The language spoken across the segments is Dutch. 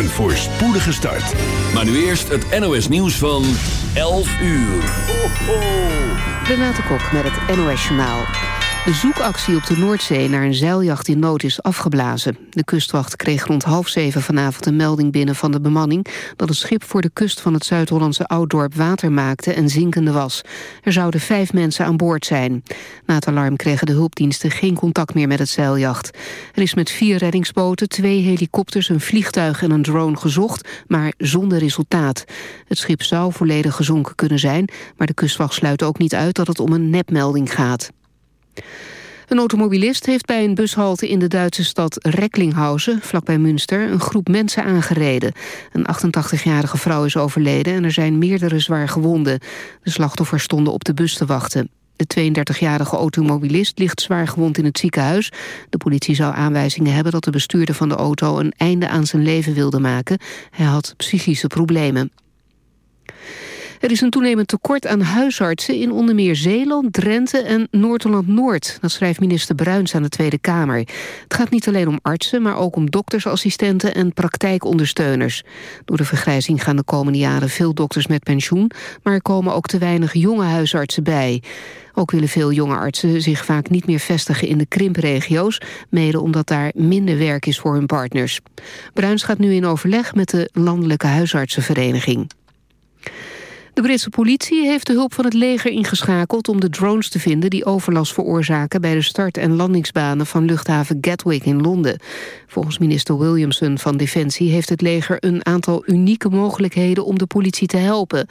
Een voorspoedige start. Maar nu eerst het NOS nieuws van 11 uur. Ho, ho. Renate Kok met het NOS Journaal. De zoekactie op de Noordzee naar een zeiljacht in nood is afgeblazen. De kustwacht kreeg rond half zeven vanavond een melding binnen van de bemanning... dat het schip voor de kust van het Zuid-Hollandse Ouddorp water maakte en zinkende was. Er zouden vijf mensen aan boord zijn. Na het alarm kregen de hulpdiensten geen contact meer met het zeiljacht. Er is met vier reddingsboten, twee helikopters, een vliegtuig en een drone gezocht... maar zonder resultaat. Het schip zou volledig gezonken kunnen zijn... maar de kustwacht sluit ook niet uit dat het om een nepmelding gaat. Een automobilist heeft bij een bushalte in de Duitse stad Recklinghausen, vlakbij Münster, een groep mensen aangereden. Een 88-jarige vrouw is overleden en er zijn meerdere zwaar gewonden. De slachtoffers stonden op de bus te wachten. De 32-jarige automobilist ligt zwaar gewond in het ziekenhuis. De politie zou aanwijzingen hebben dat de bestuurder van de auto een einde aan zijn leven wilde maken. Hij had psychische problemen. Er is een toenemend tekort aan huisartsen in onder meer Zeeland, Drenthe en Noord-Holland-Noord. Dat schrijft minister Bruins aan de Tweede Kamer. Het gaat niet alleen om artsen, maar ook om doktersassistenten en praktijkondersteuners. Door de vergrijzing gaan de komende jaren veel dokters met pensioen, maar er komen ook te weinig jonge huisartsen bij. Ook willen veel jonge artsen zich vaak niet meer vestigen in de krimpregio's, mede omdat daar minder werk is voor hun partners. Bruins gaat nu in overleg met de Landelijke Huisartsenvereniging. De Britse politie heeft de hulp van het leger ingeschakeld om de drones te vinden die overlast veroorzaken bij de start- en landingsbanen van luchthaven Gatwick in Londen. Volgens minister Williamson van Defensie heeft het leger een aantal unieke mogelijkheden om de politie te helpen.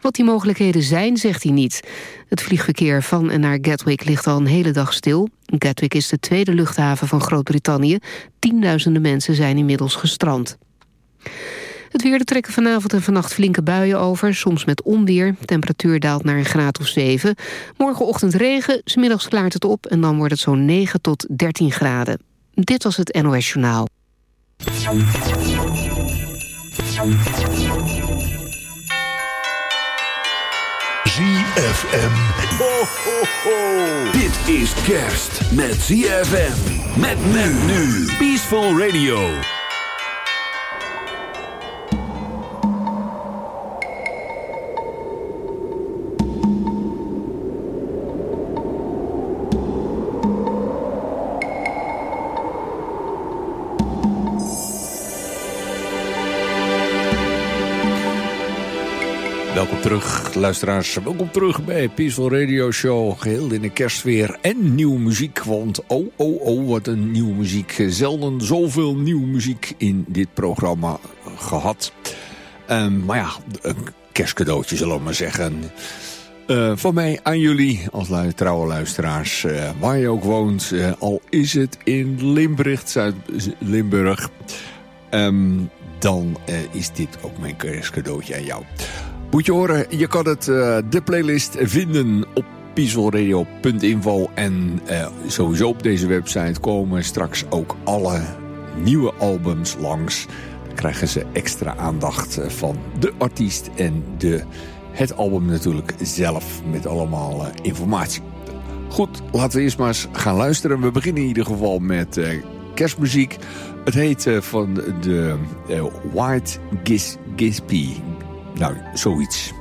Wat die mogelijkheden zijn, zegt hij niet. Het vliegverkeer van en naar Gatwick ligt al een hele dag stil. Gatwick is de tweede luchthaven van Groot-Brittannië. Tienduizenden mensen zijn inmiddels gestrand. Het weer, er trekken vanavond en vannacht flinke buien over, soms met onweer. Temperatuur daalt naar een graad of 7. Morgenochtend regen, smiddags klaart het op... en dan wordt het zo'n 9 tot 13 graden. Dit was het NOS Journaal. ZFM. Ho, ho, ho. Dit is kerst met ZFM. Met men nu. Peaceful Radio. Luisteraars. Welkom terug bij Peaceful Radio Show. Geheel in de kerstsfeer en nieuwe muziek. Want oh, oh, oh, wat een nieuwe muziek. Zelden zoveel nieuwe muziek in dit programma gehad. Um, maar ja, een kerstcadeautje zullen we maar zeggen. Uh, van mij aan jullie als trouwe luisteraars. Uh, waar je ook woont, uh, al is het in Limburg, Zuid-Limburg... Um, dan is dit ook mijn kerstcadeautje aan jou. Moet je horen, je kan het, uh, de playlist vinden op peacefulradio.info. En uh, sowieso op deze website komen straks ook alle nieuwe albums langs. Dan krijgen ze extra aandacht eh, van de artiest en de, het album natuurlijk zelf met allemaal informatie. Goed, laten we eerst maar eens gaan luisteren. We beginnen in ieder geval met kerstmuziek. Het heet van de White Gis Gispy. Nou, zoiets.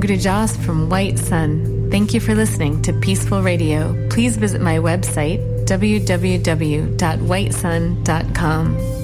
I'm from White Sun. Thank you for listening to Peaceful Radio. Please visit my website, www.whitesun.com.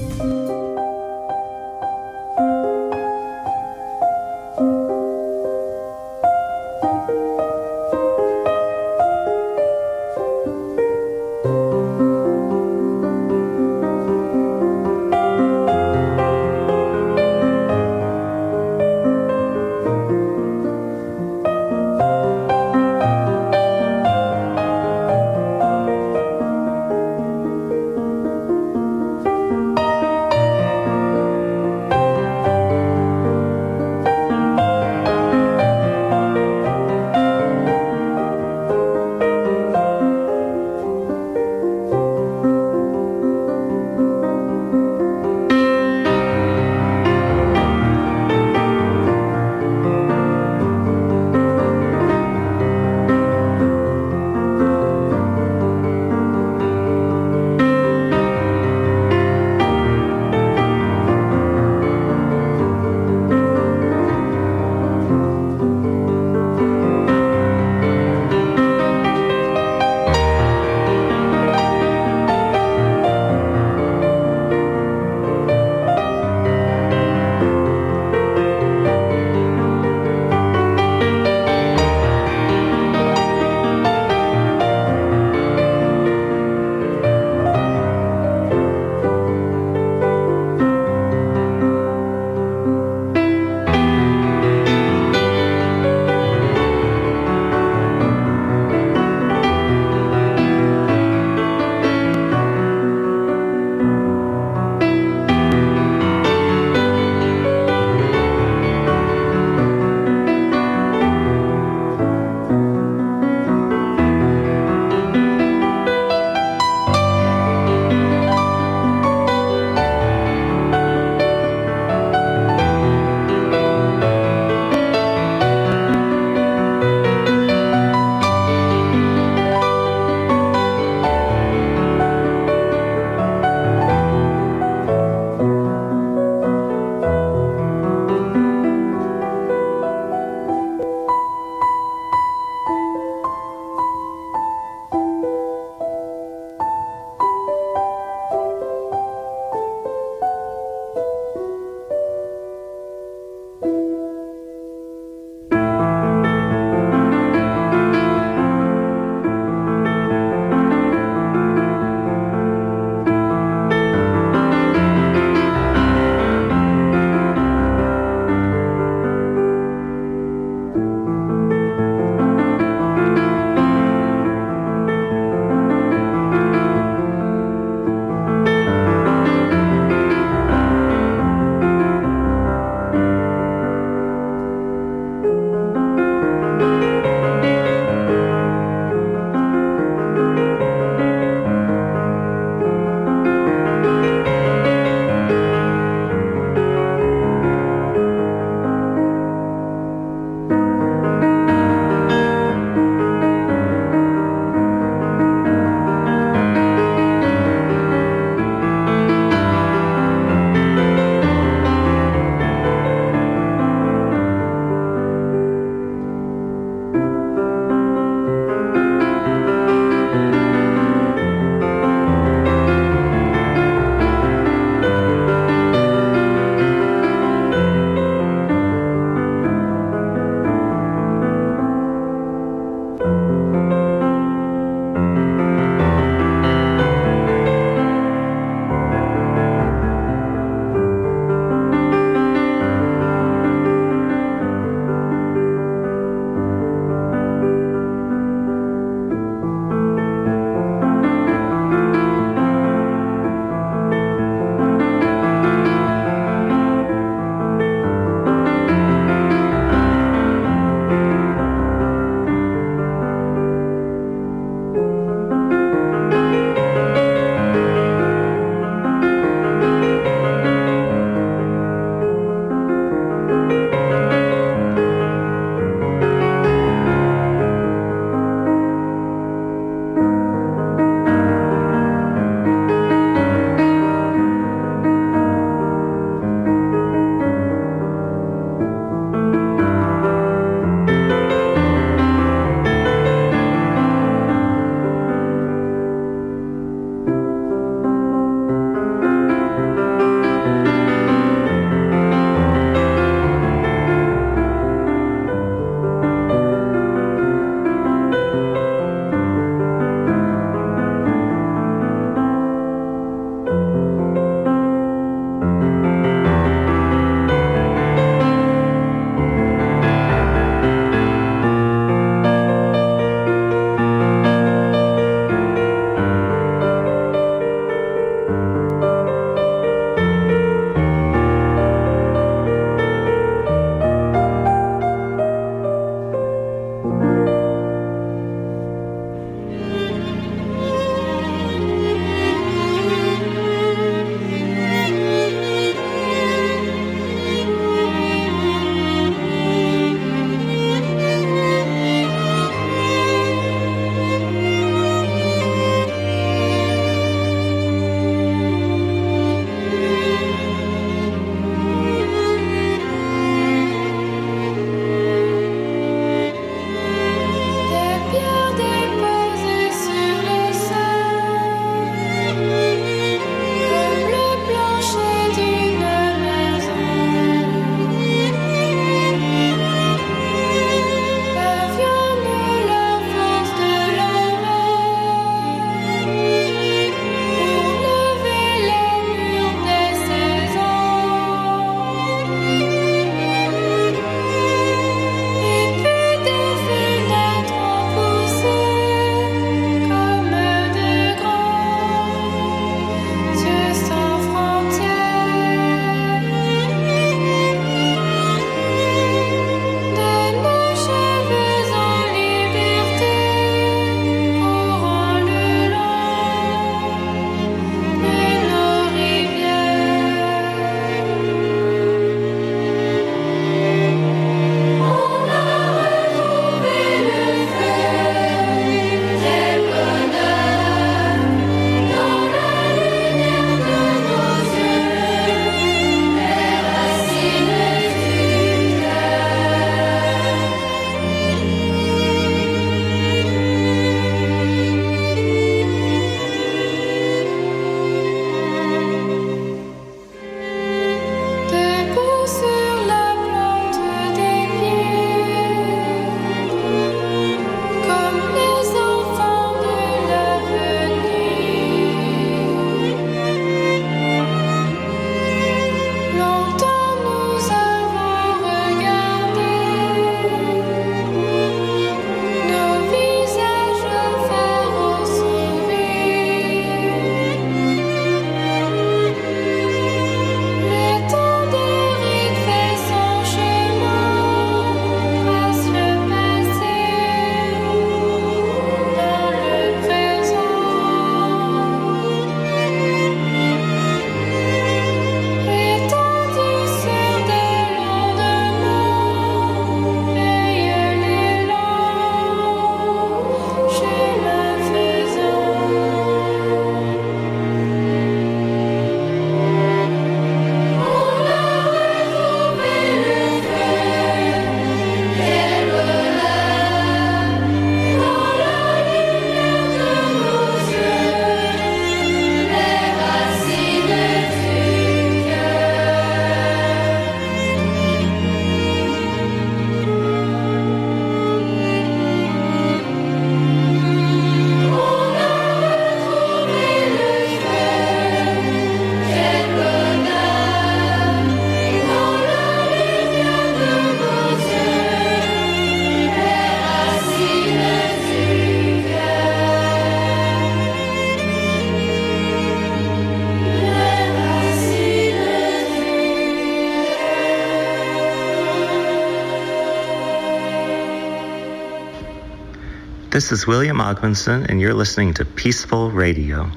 This is William Ogmanson, and you're listening to Peaceful Radio.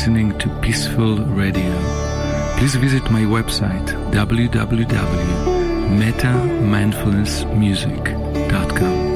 Listening to Peaceful Radio. Please visit my website www.metamindfulnessmusic.com.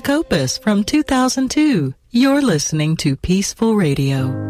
Copus from 2002. You're listening to Peaceful Radio.